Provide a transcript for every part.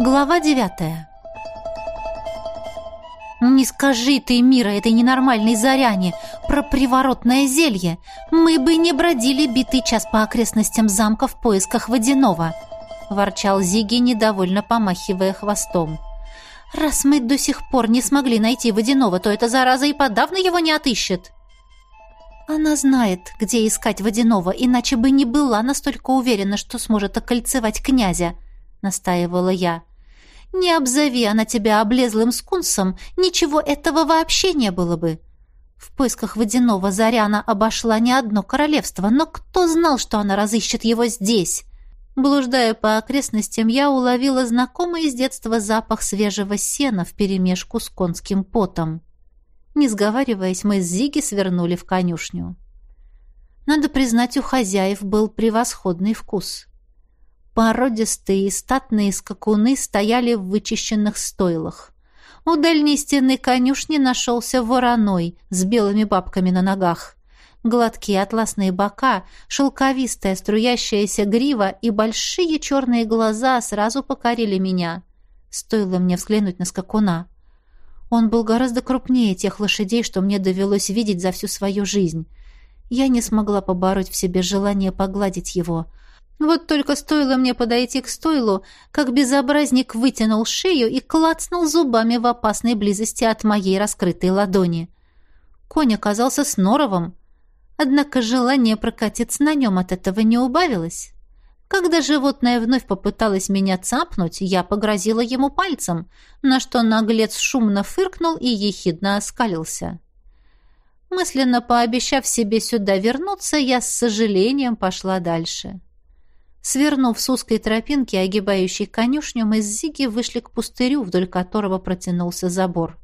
Глава девятая. «Не скажи ты, Мира, этой ненормальной заряне, про приворотное зелье. Мы бы не бродили битый час по окрестностям замка в поисках водяного», — ворчал Зиги, недовольно помахивая хвостом. «Раз мы до сих пор не смогли найти водяного, то эта зараза и подавно его не отыщет». Она знает, где искать водяного, иначе бы не была настолько уверена, что сможет окольцевать князя, — настаивала я. Не обзови она тебя облезлым скунсом, ничего этого вообще не было бы. В поисках водяного Заряна обошла не одно королевство, но кто знал, что она разыщет его здесь? Блуждая по окрестностям, я уловила знакомый с детства запах свежего сена вперемешку с конским потом. Не сговариваясь, мы с Зиги свернули в конюшню. Надо признать, у хозяев был превосходный вкус. Породистые и статные скакуны стояли в вычищенных стойлах. У дальней стены конюшни нашелся вороной с белыми бабками на ногах. Гладкие атласные бока, шелковистая струящаяся грива и большие черные глаза сразу покорили меня. Стоило мне взглянуть на скакуна. Он был гораздо крупнее тех лошадей, что мне довелось видеть за всю свою жизнь. Я не смогла побороть в себе желание погладить его — вот только стоило мне подойти к стойлу, как безобразник вытянул шею и клацнул зубами в опасной близости от моей раскрытой ладони. Конь оказался сноровым, однако желание прокатиться на нем от этого не убавилось. Когда животное вновь попыталось меня цапнуть, я погрозила ему пальцем, на что наглец шумно фыркнул и ехидно оскалился. Мысленно пообещав себе сюда вернуться, я с сожалением пошла дальше. Свернув с узкой тропинки, огибающей конюшню, мы с Зиги вышли к пустырю, вдоль которого протянулся забор.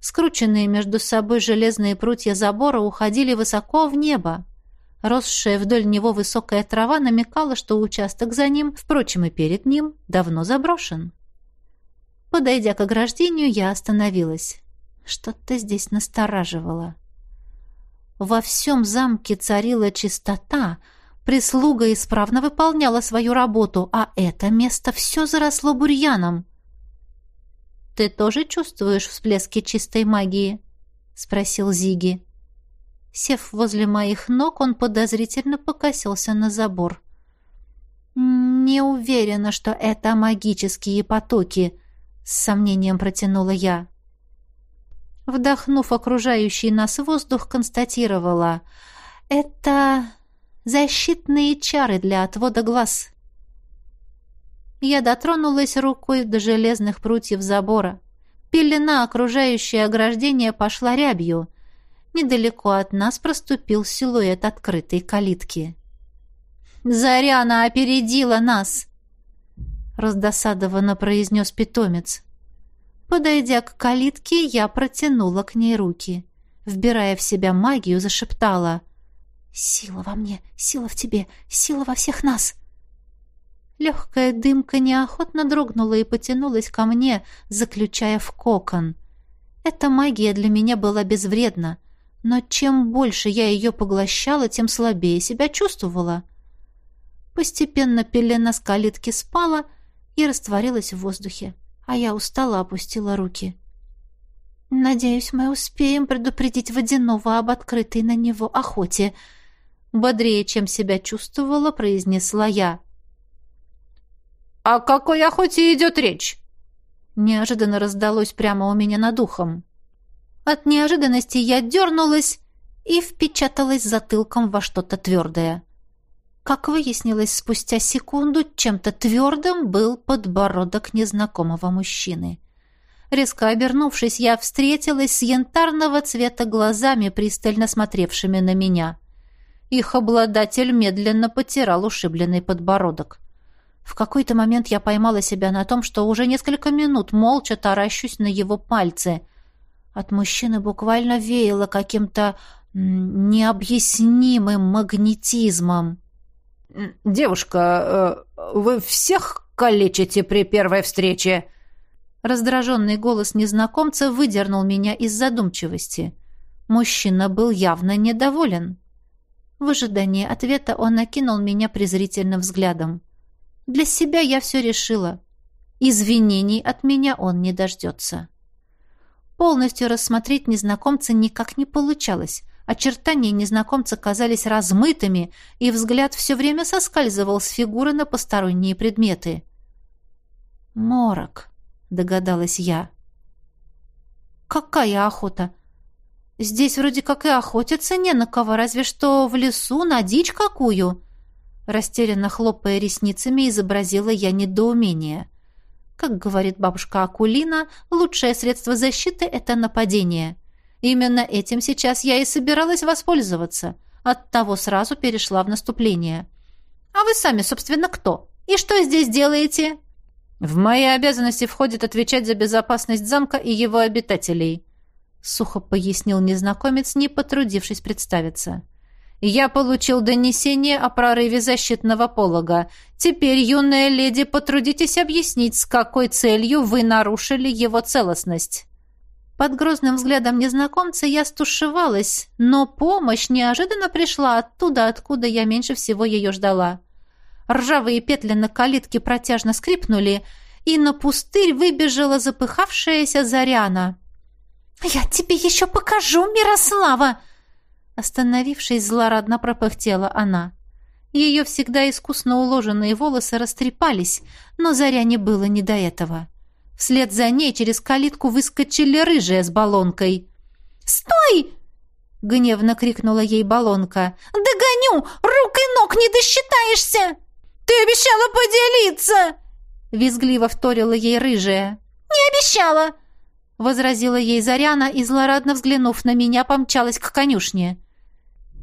Скрученные между собой железные прутья забора уходили высоко в небо. Росшая вдоль него высокая трава намекала, что участок за ним, впрочем, и перед ним, давно заброшен. Подойдя к ограждению, я остановилась. Что-то здесь настораживало. Во всем замке царила чистота — Прислуга исправно выполняла свою работу, а это место все заросло бурьяном. «Ты тоже чувствуешь всплески чистой магии?» — спросил Зиги. Сев возле моих ног, он подозрительно покосился на забор. «Не уверена, что это магические потоки», — с сомнением протянула я. Вдохнув окружающий нас воздух, констатировала. «Это Защитные чары для отвода глаз. Я дотронулась рукой до железных прутьев забора. Пелена, окружающая ограждение, пошла рябью. Недалеко от нас проступил силуэт открытой калитки. «Заряна опередила нас!» раздосадованно произнес питомец. Подойдя к калитке, я протянула к ней руки. Вбирая в себя магию, зашептала — «Сила во мне, сила в тебе, сила во всех нас!» Легкая дымка неохотно дрогнула и потянулась ко мне, заключая в кокон. Эта магия для меня была безвредна, но чем больше я ее поглощала, тем слабее себя чувствовала. Постепенно пелена с калитки спала и растворилась в воздухе, а я устало опустила руки. «Надеюсь, мы успеем предупредить Водянова об открытой на него охоте», бодрее, чем себя чувствовала, произнесла я. «О какой охоте идет речь?» Неожиданно раздалось прямо у меня над ухом. От неожиданности я дернулась и впечаталась затылком во что-то твердое. Как выяснилось спустя секунду, чем-то твердым был подбородок незнакомого мужчины. Резко обернувшись, я встретилась с янтарного цвета глазами, пристально смотревшими на меня. Их обладатель медленно потирал ушибленный подбородок. В какой-то момент я поймала себя на том, что уже несколько минут молча таращусь на его пальцы. От мужчины буквально веяло каким-то необъяснимым магнетизмом. «Девушка, э, вы всех калечите при первой встрече?» Раздраженный голос незнакомца выдернул меня из задумчивости. Мужчина был явно недоволен. В ожидании ответа он накинул меня презрительным взглядом. Для себя я все решила. Извинений от меня он не дождется. Полностью рассмотреть незнакомца никак не получалось. Очертания незнакомца казались размытыми, и взгляд все время соскальзывал с фигуры на посторонние предметы. «Морок», — догадалась я. «Какая охота? Здесь вроде как и охотиться не на кого, разве что в лесу на дичь какую». Растерянно хлопая ресницами, изобразила я недоумение. Как говорит бабушка Акулина, лучшее средство защиты — это нападение. Именно этим сейчас я и собиралась воспользоваться. Оттого сразу перешла в наступление. «А вы сами, собственно, кто? И что здесь делаете?» «В мои обязанности входит отвечать за безопасность замка и его обитателей», — сухо пояснил незнакомец, не потрудившись представиться. Я получил донесение о прорыве защитного полога. Теперь, юная леди, потрудитесь объяснить, с какой целью вы нарушили его целостность». Под грозным взглядом незнакомца я стушевалась, но помощь неожиданно пришла оттуда, откуда я меньше всего ее ждала. Ржавые петли на калитке протяжно скрипнули, и на пустырь выбежала запыхавшаяся Заряна. «Я тебе еще покажу, Мирослава!» Остановившись, злорадно пропыхтела она. Ее всегда искусно уложенные волосы растрепались, но заря не было не до этого. Вслед за ней через калитку выскочили рыжие с баллонкой. «Стой!» — гневно крикнула ей баллонка. «Догоню! Рук и ног не досчитаешься!» «Ты обещала поделиться!» — визгливо вторила ей рыжая. «Не обещала!» — возразила ей Заряна и, злорадно взглянув на меня, помчалась к конюшне.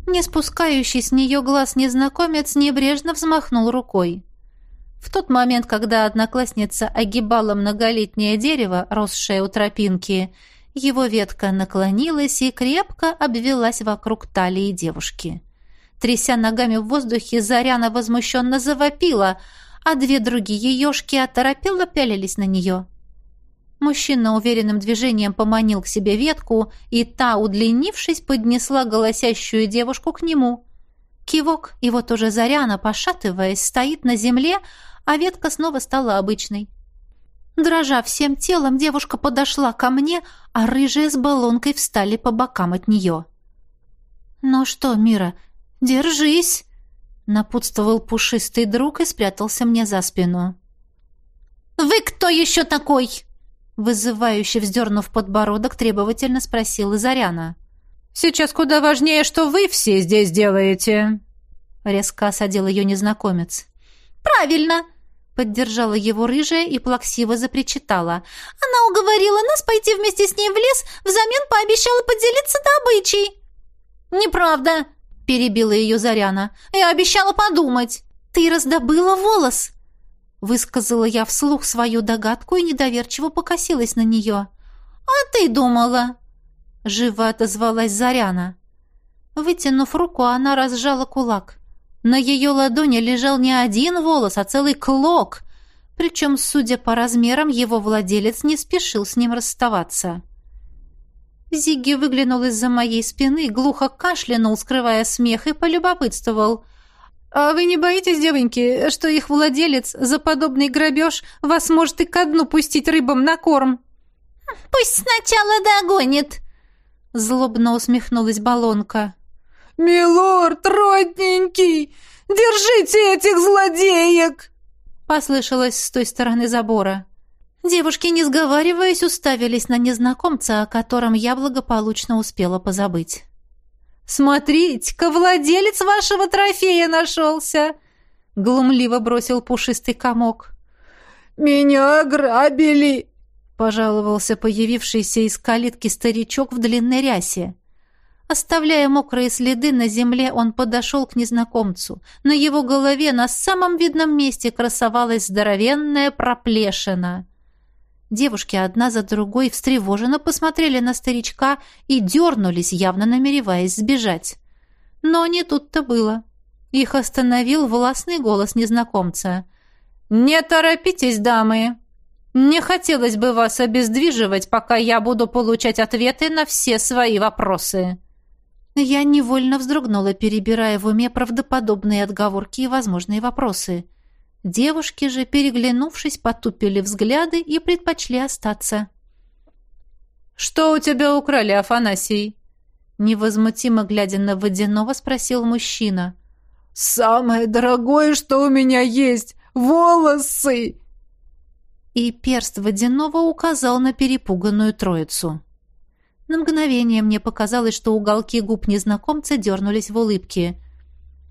Не спускающий с нее глаз незнакомец небрежно взмахнул рукой. В тот момент, когда одноклассница огибала многолетнее дерево, росшее у тропинки, его ветка наклонилась и крепко обвелась вокруг талии девушки. Тряся ногами в воздухе, Заряна возмущенно завопила, а две другие ежки оторопело пялились на нее. Мужчина уверенным движением поманил к себе ветку, и та, удлинившись, поднесла голосящую девушку к нему. Кивок, и вот уже Заряна, пошатываясь, стоит на земле, а ветка снова стала обычной. Дрожа всем телом, девушка подошла ко мне, а рыжие с баллонкой встали по бокам от нее. «Ну что, Мира, держись!» Напутствовал пушистый друг и спрятался мне за спину. «Вы кто еще такой?» Вызывающе вздернув подбородок, требовательно спросила Заряна. «Сейчас куда важнее, что вы все здесь делаете!» Резко осадил ее незнакомец. «Правильно!» Поддержала его рыжая и плаксиво запричитала. «Она уговорила нас пойти вместе с ней в лес, взамен пообещала поделиться добычей». «Неправда!» — перебила ее Заряна. «Я обещала подумать». «Ты раздобыла волос!» Высказала я вслух свою догадку и недоверчиво покосилась на нее. «А ты думала?» Живо отозвалась Заряна. Вытянув руку, она разжала кулак. На ее ладони лежал не один волос, а целый клок. Причем, судя по размерам, его владелец не спешил с ним расставаться. Зигги выглянул из-за моей спины, глухо кашлянул, скрывая смех, и полюбопытствовал. «А вы не боитесь, девоньки, что их владелец за подобный грабеж вас может и ко дну пустить рыбам на корм?» «Пусть сначала догонит!» Злобно усмехнулась Балонка. «Милорд, родненький, держите этих злодеек!» Послышалось с той стороны забора. Девушки, не сговариваясь, уставились на незнакомца, о котором я благополучно успела позабыть. «Смотрите-ка, владелец вашего трофея нашелся!» — глумливо бросил пушистый комок. «Меня ограбили!» — пожаловался появившийся из калитки старичок в длинной рясе. Оставляя мокрые следы на земле, он подошел к незнакомцу. На его голове на самом видном месте красовалась здоровенная проплешина. Девушки одна за другой встревоженно посмотрели на старичка и дернулись, явно намереваясь сбежать. Но не тут-то было. Их остановил властный голос незнакомца. «Не торопитесь, дамы! Не хотелось бы вас обездвиживать, пока я буду получать ответы на все свои вопросы». Я невольно вздрогнула, перебирая в уме правдоподобные отговорки и возможные вопросы. Девушки же, переглянувшись, потупили взгляды и предпочли остаться. «Что у тебя украли, Афанасий?» Невозмутимо глядя на водяного, спросил мужчина. «Самое дорогое, что у меня есть! Волосы!» И перст водяного указал на перепуганную троицу. На мгновение мне показалось, что уголки губ незнакомца дернулись в улыбке.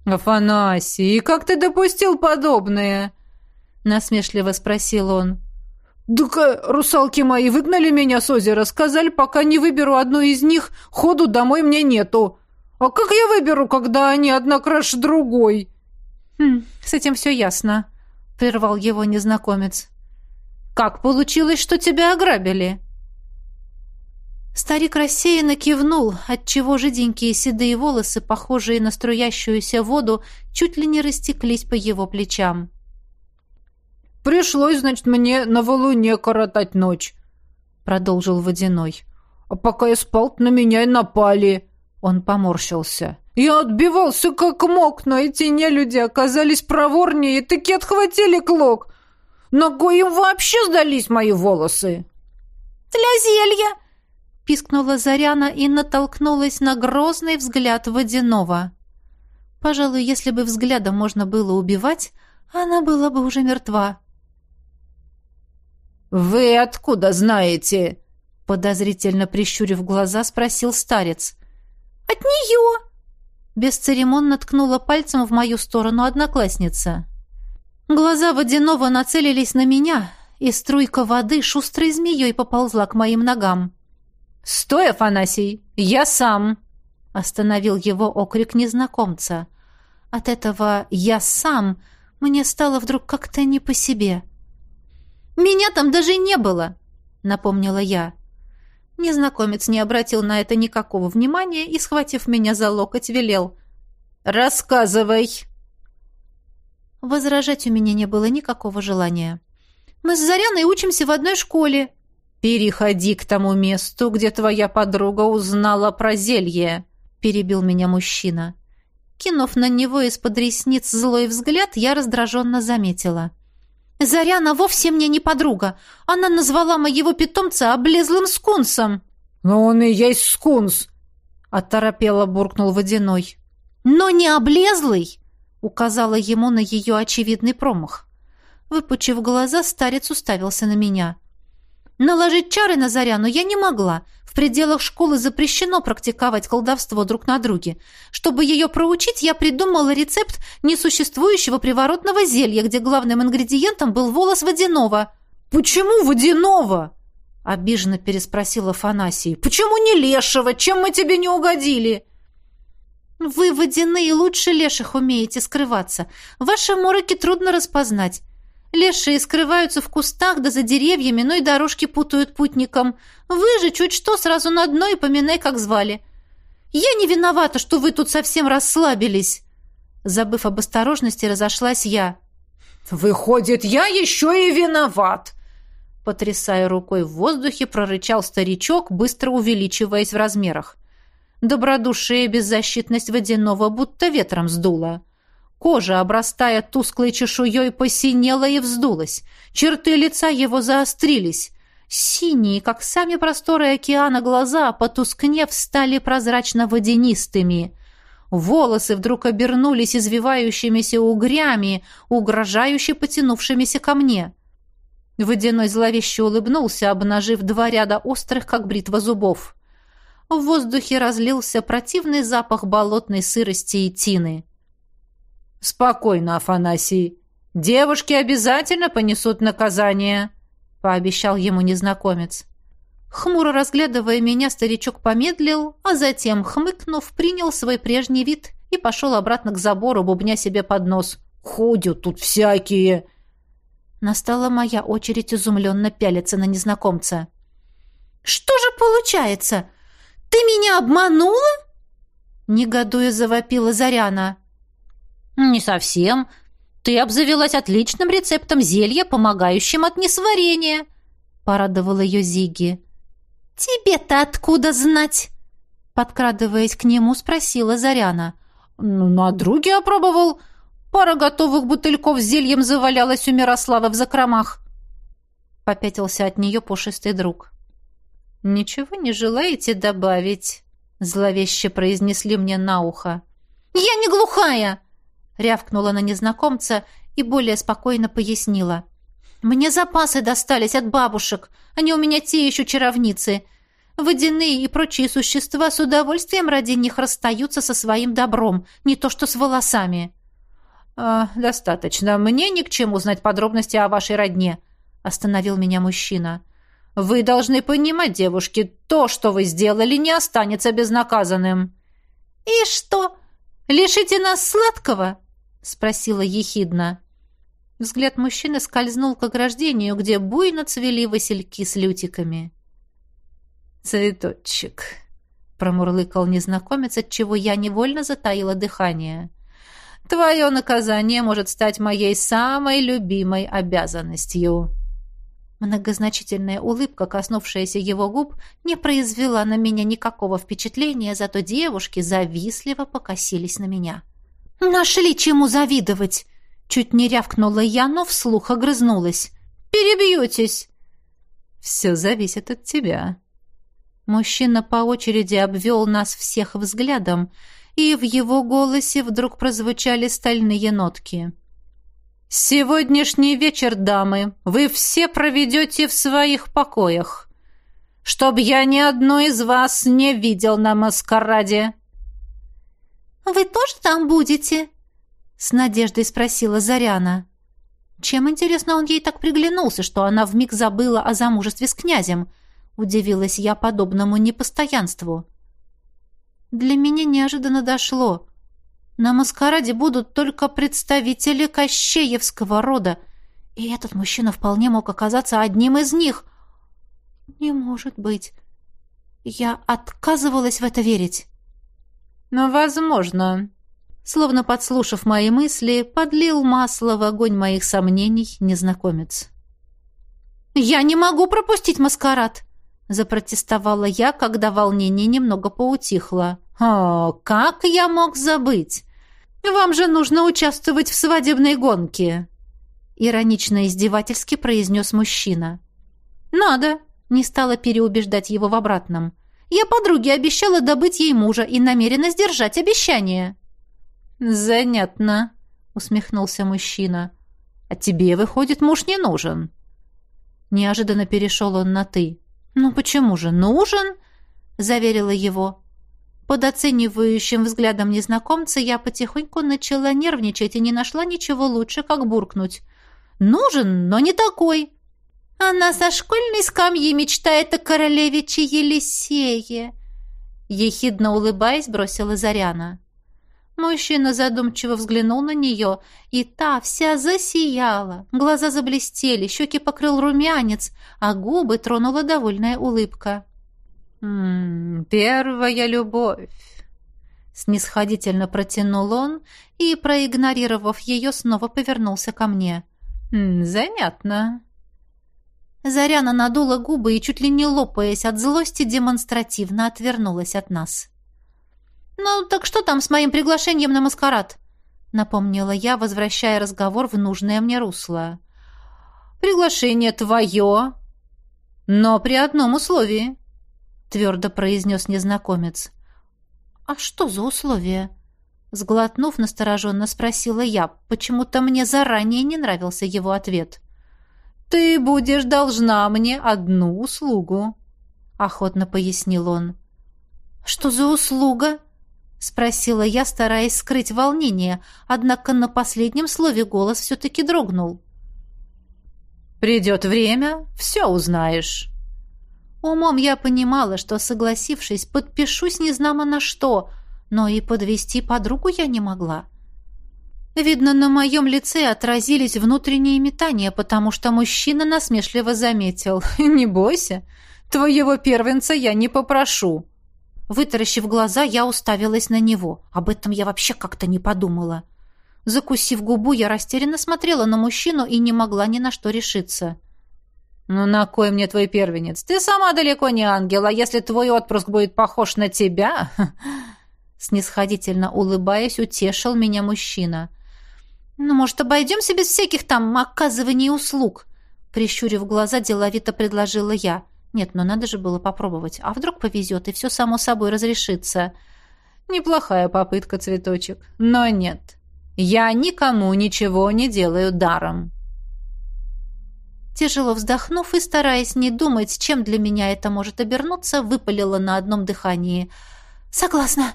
«Афанасий, как ты допустил подобное?» Насмешливо спросил он. «Так русалки мои выгнали меня с озера, сказали, пока не выберу одну из них, ходу домой мне нету. А как я выберу, когда они одна краше другой?» хм, «С этим все ясно», — прервал его незнакомец. «Как получилось, что тебя ограбили?» Старик рассеянно кивнул, отчего жиденькие седые волосы, похожие на струящуюся воду, чуть ли не растеклись по его плечам. «Пришлось, значит, мне на валуне коротать ночь», — продолжил Водяной. «А пока я спал, на меня и напали». Он поморщился. «Я отбивался как мог, но эти нелюди оказались проворнее и таки отхватили клок. На кой им вообще сдались мои волосы?» «Для зелья!» — пискнула Заряна и натолкнулась на грозный взгляд водяного. Пожалуй, если бы взглядом можно было убивать, она была бы уже мертва. «Вы откуда знаете?» Подозрительно прищурив глаза, спросил старец. «От нее!» Бесцеремонно ткнула пальцем в мою сторону одноклассница. Глаза водяного нацелились на меня, и струйка воды шустрой змеей поползла к моим ногам. «Стой, Афанасий! Я сам!» Остановил его окрик незнакомца. От этого «я сам» мне стало вдруг как-то не по себе. «Меня там даже не было!» — напомнила я. Незнакомец не обратил на это никакого внимания и, схватив меня за локоть, велел. «Рассказывай!» Возражать у меня не было никакого желания. «Мы с Заряной учимся в одной школе», «Переходи к тому месту, где твоя подруга узнала про зелье», — перебил меня мужчина. Кинув на него из-под ресниц злой взгляд, я раздраженно заметила. «Заряна вовсе мне не подруга. Она назвала моего питомца облезлым скунсом». «Но он и есть скунс», — оторопело буркнул Водяной. «Но не облезлый», — указала ему на ее очевидный промах. Выпучив глаза, старец уставился на меня. Наложить чары на Заряну я не могла. В пределах школы запрещено практиковать колдовство друг на друге. Чтобы ее проучить, я придумала рецепт несуществующего приворотного зелья, где главным ингредиентом был волос водяного. «Почему водяного?» — обиженно переспросила Фанасий. «Почему не лешего? Чем мы тебе не угодили?» «Вы, водяные, лучше леших умеете скрываться. Ваши мороки трудно распознать. Лешие скрываются в кустах да за деревьями, но и дорожки путают путникам. Вы же чуть что сразу на дно и поминай, как звали. Я не виновата, что вы тут совсем расслабились. Забыв об осторожности, разошлась я. «Выходит, я еще и виноват!» Потрясая рукой в воздухе, прорычал старичок, быстро увеличиваясь в размерах. Добродушие и беззащитность водяного будто ветром сдуло. Кожа, обрастая тусклой чешуей, посинела и вздулась. Черты лица его заострились. Синие, как сами просторы океана, глаза, потускнев, стали прозрачно-водянистыми. Волосы вдруг обернулись извивающимися угрями, угрожающе потянувшимися ко мне. Водяной зловеще улыбнулся, обнажив два ряда острых, как бритва зубов. В воздухе разлился противный запах болотной сырости и тины. «Спокойно, Афанасий. Девушки обязательно понесут наказание», — пообещал ему незнакомец. Хмуро разглядывая меня, старичок помедлил, а затем, хмыкнув, принял свой прежний вид и пошел обратно к забору, бубня себе под нос. «Ходят тут всякие!» Настала моя очередь изумленно пялиться на незнакомца. «Что же получается? Ты меня обманула?» Негодуя завопила Заряна. «Не совсем. Ты обзавелась отличным рецептом зелья, помогающим от несварения», — порадовала ее Зиги. «Тебе-то откуда знать?» Подкрадываясь к нему, спросила Заряна. «Ну, на друге опробовал. Пара готовых бутыльков с зельем завалялась у Мирославы в закромах. Попятился от нее пушистый друг. «Ничего не желаете добавить?» Зловеще произнесли мне на ухо. «Я не глухая!» Рявкнула на незнакомца и более спокойно пояснила. «Мне запасы достались от бабушек. Они у меня те еще чаровницы. Водяные и прочие существа с удовольствием ради них расстаются со своим добром, не то что с волосами». «А, «Достаточно. Мне ни к чему знать подробности о вашей родне», — остановил меня мужчина. «Вы должны понимать, девушки, то, что вы сделали, не останется безнаказанным». «И что, лишите нас сладкого?» — спросила ехидно. Взгляд мужчины скользнул к ограждению, где буйно цвели васильки с лютиками. «Цветочек», — промурлыкал незнакомец, от чего я невольно затаила дыхание. «Твое наказание может стать моей самой любимой обязанностью». Многозначительная улыбка, коснувшаяся его губ, не произвела на меня никакого впечатления, зато девушки завистливо покосились на меня. «Нашли чему завидовать!» Чуть не рявкнула я, но вслух огрызнулась. «Перебьетесь!» «Все зависит от тебя». Мужчина по очереди обвел нас всех взглядом, и в его голосе вдруг прозвучали стальные нотки. «Сегодняшний вечер, дамы, вы все проведете в своих покоях, чтоб я ни одной из вас не видел на маскараде». «Вы тоже там будете?» — с надеждой спросила Заряна. Чем, интересно, он ей так приглянулся, что она вмиг забыла о замужестве с князем? Удивилась я подобному непостоянству. Для меня неожиданно дошло. На маскараде будут только представители Кощеевского рода, и этот мужчина вполне мог оказаться одним из них. Не может быть. Я отказывалась в это верить. Но, возможно, словно подслушав мои мысли, подлил масло в огонь моих сомнений незнакомец. «Я не могу пропустить маскарад!» — запротестовала я, когда волнение немного поутихло. «О, как я мог забыть? Вам же нужно участвовать в свадебной гонке!» Иронично-издевательски произнес мужчина. «Надо!» — не стала переубеждать его в обратном. «Я подруге обещала добыть ей мужа и намерена сдержать обещание». «Занятно», — усмехнулся мужчина. «А тебе, выходит, муж не нужен?» Неожиданно перешел он на «ты». «Ну почему же нужен?» — заверила его. Под оценивающим взглядом незнакомца я потихоньку начала нервничать и не нашла ничего лучше, как буркнуть. «Нужен, но не такой!» «Она со школьной скамьи мечтает о королевиче Елисее!» Ехидно улыбаясь, бросила Заряна. Мужчина задумчиво взглянул на нее, и та вся засияла. Глаза заблестели, щеки покрыл румянец, а губы тронула довольная улыбка. «М -м, «Первая любовь!» Снисходительно протянул он и, проигнорировав ее, снова повернулся ко мне. «М -м, «Занятно». Заряна надула губы и, чуть ли не лопаясь от злости, демонстративно отвернулась от нас. «Ну, так что там с моим приглашением на маскарад?» — напомнила я, возвращая разговор в нужное мне русло. «Приглашение твое, но при одном условии», твердо произнес незнакомец. «А что за условия?» Сглотнув, настороженно спросила я. Почему-то мне заранее не нравился его ответ. «Ты будешь должна мне одну услугу», — охотно пояснил он. «Что за услуга?» — спросила я, стараясь скрыть волнение, однако на последнем слове голос все-таки дрогнул. «Придет время, все узнаешь». Умом я понимала, что, согласившись, подпишусь незнамо на что, но и подвести подругу я не могла. Видно, на моем лице отразились внутренние метания, потому что мужчина насмешливо заметил. «Не бойся, твоего первенца я не попрошу». Вытаращив глаза, я уставилась на него. Об этом я вообще как-то не подумала. Закусив губу, я растерянно смотрела на мужчину и не могла ни на что решиться. «Ну на кой мне твой первенец? Ты сама далеко не ангел, а если твой отпрыск будет похож на тебя...» Снисходительно улыбаясь, утешил меня мужчина. «Ну, может, обойдемся без всяких там оказываний услуг?» Прищурив глаза, деловито предложила я. Нет, но надо же было попробовать. А вдруг повезет, и все само собой разрешится. Неплохая попытка, цветочек. Но нет. Я никому ничего не делаю даром. Тяжело вздохнув и стараясь не думать, чем для меня это может обернуться, выпалила на одном дыхании. «Согласна».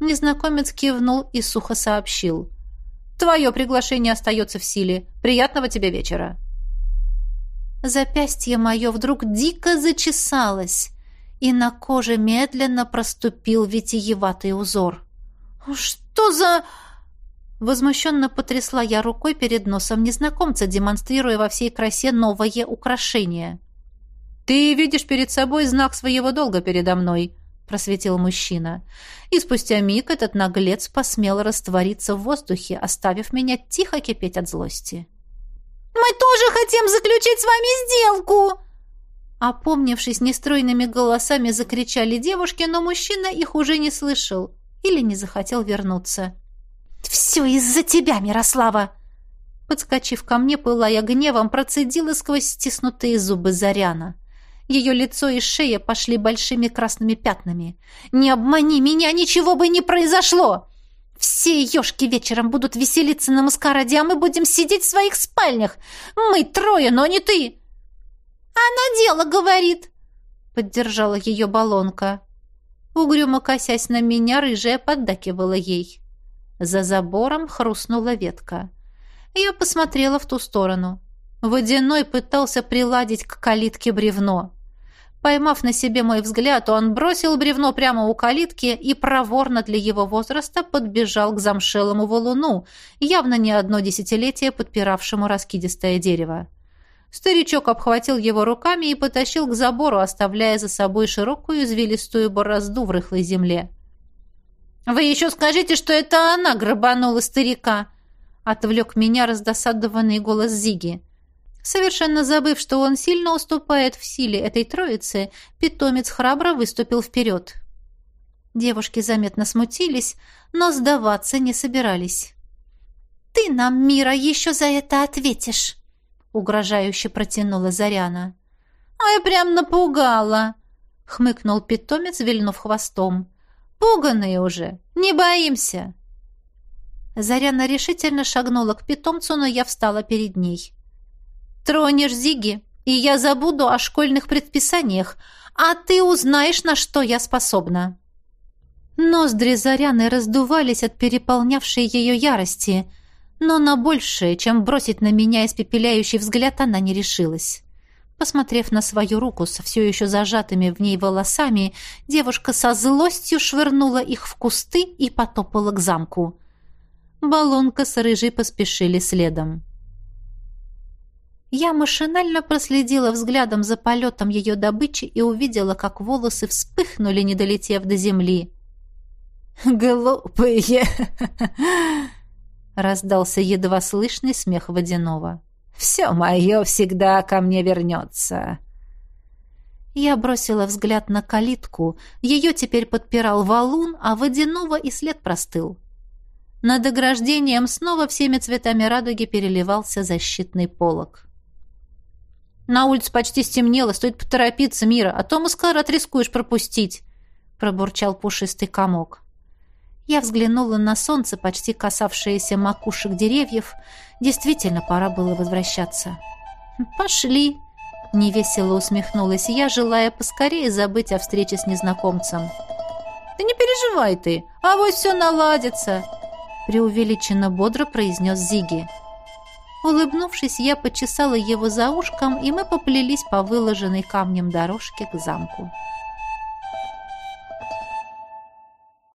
Незнакомец кивнул и сухо сообщил. «Твое приглашение остается в силе. Приятного тебе вечера». Запястье мое вдруг дико зачесалось, и на коже медленно проступил витиеватый узор. «Что за...» Возмущенно потрясла я рукой перед носом незнакомца, демонстрируя во всей красе новое украшение. «Ты видишь перед собой знак своего долга передо мной», — просветил мужчина. И спустя миг этот наглец посмел раствориться в воздухе, оставив меня тихо кипеть от злости. Мы тоже хотим заключить с вами сделку!» Опомнившись нестройными голосами, закричали девушки, но мужчина их уже не слышал или не захотел вернуться. «Все из-за тебя, Мирослава!» Подскочив ко мне, пылая гневом, процедила сквозь стиснутые зубы Заряна. Ее лицо и шея пошли большими красными пятнами. «Не обмани меня, ничего бы не произошло!» Все ешки вечером будут веселиться на маскараде, а мы будем сидеть в своих спальнях. Мы трое, но не ты. Она дело говорит, поддержала ее баллонка. Угрюмо косясь на меня, рыжая поддакивала ей. За забором хрустнула ветка. Я посмотрела в ту сторону. Водяной пытался приладить к калитке бревно. Поймав на себе мой взгляд, он бросил бревно прямо у калитки и проворно для его возраста подбежал к замшелому валуну, явно не одно десятилетие подпиравшему раскидистое дерево. Старичок обхватил его руками и потащил к забору, оставляя за собой широкую извилистую борозду в рыхлой земле. «Вы еще скажите, что это она грабанула старика!» Отвлек меня раздосадованный голос Зиги. Совершенно забыв, что он сильно уступает в силе этой троицы, питомец храбро выступил вперед. Девушки заметно смутились, но сдаваться не собирались. «Ты нам, Мира, еще за это ответишь!» — угрожающе протянула Заряна. «Ай, прям напугала!» — хмыкнул питомец, вильнув хвостом. «Пуганные уже! Не боимся!» Заряна решительно шагнула к питомцу, но я встала перед ней. Тронешь Зиги, и я забуду о школьных предписаниях, а ты узнаешь, на что я способна». Ноздри Заряны раздувались от переполнявшей ее ярости, но на большее, чем бросить на меня испепеляющий взгляд, она не решилась. Посмотрев на свою руку со все еще зажатыми в ней волосами, девушка со злостью швырнула их в кусты и потопала к замку. Баллонка с рыжей поспешили следом. Я машинально проследила взглядом за полетом ее добычи и увидела, как волосы вспыхнули, не долетев до земли. «Глупые!» — раздался едва слышный смех водяного. «Все мое всегда ко мне вернется!» Я бросила взгляд на калитку. Ее теперь подпирал валун, а водяного и след простыл. Над ограждением снова всеми цветами радуги переливался защитный полог. На улице почти стемнело, стоит поторопиться, Мира, а то маскарад рискуешь пропустить», — пробурчал пушистый комок. Я взглянула на солнце, почти касавшееся макушек деревьев. Действительно, пора было возвращаться. «Пошли!» — невесело усмехнулась я, желая поскорее забыть о встрече с незнакомцем. «Да не переживай ты, а вот все наладится!» — преувеличенно бодро произнес Зиги. Улыбнувшись, я почесала его за ушком, и мы поплелись по выложенной камнем дорожке к замку.